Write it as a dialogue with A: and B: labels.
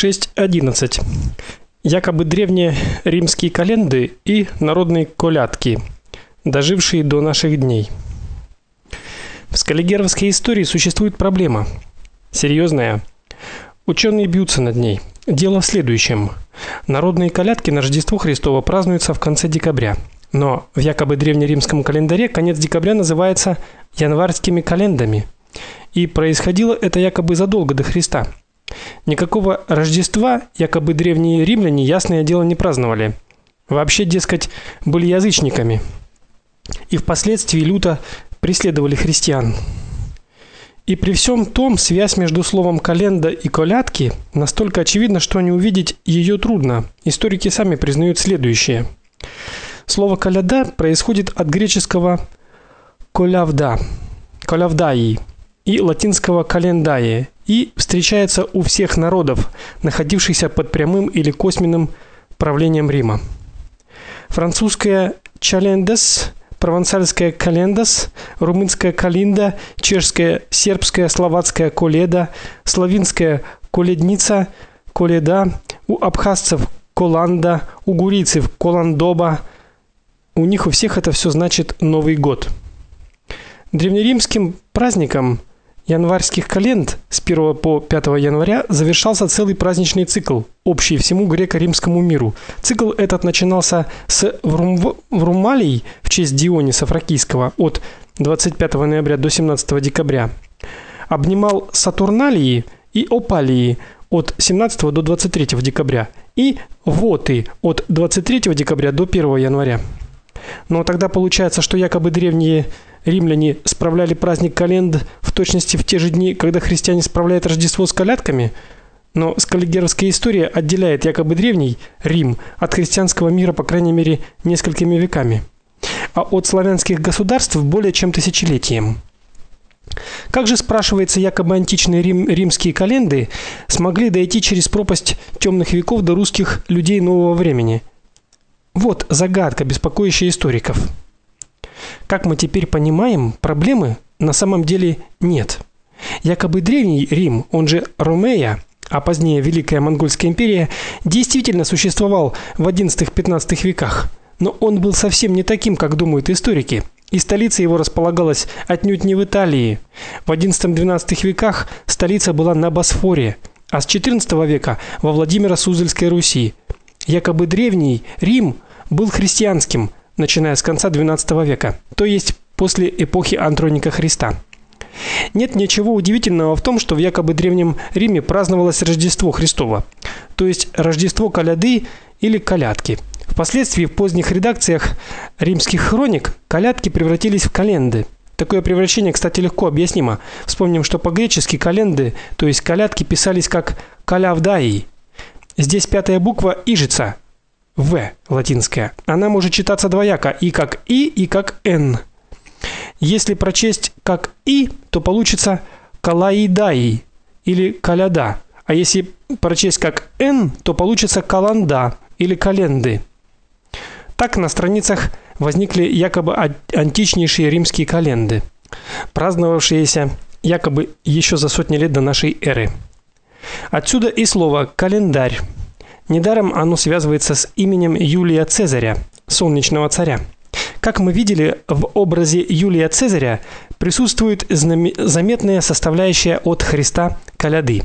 A: 6.11. Якобы древние римские календы и народные колядки, дожившие до наших дней. В скаллигеровской истории существует проблема серьезная. Ученые бьются над ней. Дело в следующем. Народные колядки на Рождество Христово празднуются в конце декабря. Но в якобы древнеримском календаре конец декабря называется январскими календами. И происходило это якобы задолго до Христа. Никакого Рождества якобы древние римляне ясное дело не праздновали. Вообще, дескать, были язычниками. И впоследствии люто преследовали христиан. И при всем том, связь между словом календа и колядки настолько очевидна, что не увидеть ее трудно. Историки сами признают следующее. Слово коляда происходит от греческого колявда, колявдаи и латинского календае и встречается у всех народов, находившихся под прямым или косвенным правлением Рима. Французское «чалендес», провансальское «календас», румынское «калинда», чешское, сербское, словацкое «коледа», славянское «коледница», «коледа», у абхазцев «коланда», у гурийцев «коландоба». У них у всех это все значит Новый год. Древнеримским праздником январских календ с 1 по 5 января завершался целый праздничный цикл, общий всему греко-римскому миру. Цикл этот начинался с Врум... Врумалий в честь Диониса Фракийского от 25 ноября до 17 декабря. Обнимал Сатурналии и Опалии от 17 до 23 декабря и Воты от 23 декабря до 1 января. Но тогда получается, что якобы древние римляне справляли праздник Календ в точности в те же дни, когда христиане справляют Рождество с колядками, но скаллигеровская история отделяет якобы древний Рим от христианского мира по крайней мере несколькими веками, а от славянских государств более чем тысячелетием. Как же спрашивается, якобы античные рим, римские календы смогли дойти через пропасть темных веков до русских людей нового времени? Вот загадка, беспокоящая историков. Как мы теперь понимаем, проблемы на самом деле нет. Якобы древний Рим, он же Ромея, а позднее Великая Монгольская империя, действительно существовал в XI-XV веках, но он был совсем не таким, как думают историки. И столица его располагалась отнюдь не в Италии. В XI-XII веках столица была на Босфоре, а с XIV века во Владимиро-Суздальской Руси. Якобы древний Рим был христианским, начиная с конца XII века, то есть после эпохи Андроника Христа. Нет ничего удивительного в том, что в якобы древнем Риме праздновалось Рождество Христово, то есть Рождество коляды или колядки. Впоследствии в поздних редакциях римских хроник колядки превратились в календы. Такое превращение, кстати, легко объяснимо. Вспомним, что по-гречески календы, то есть колядки писались как калявдаи. Здесь пятая буква ижица, в латинская. Она может читаться двояко, и как и, и как н. Если прочесть как и, то получится калаидаи или каляда. А если прочесть как н, то получится каланда или календы. Так на страницах возникли якобы античнейшие римские календы, праздновавшиеся якобы еще за сотни лет до нашей эры. Отсюда и слово календарь. Недаром оно связывается с именем Юлия Цезаря, солнечного царя. Как мы видели, в образе Юлия Цезаря присутствует заметная составляющая от Христа коляды.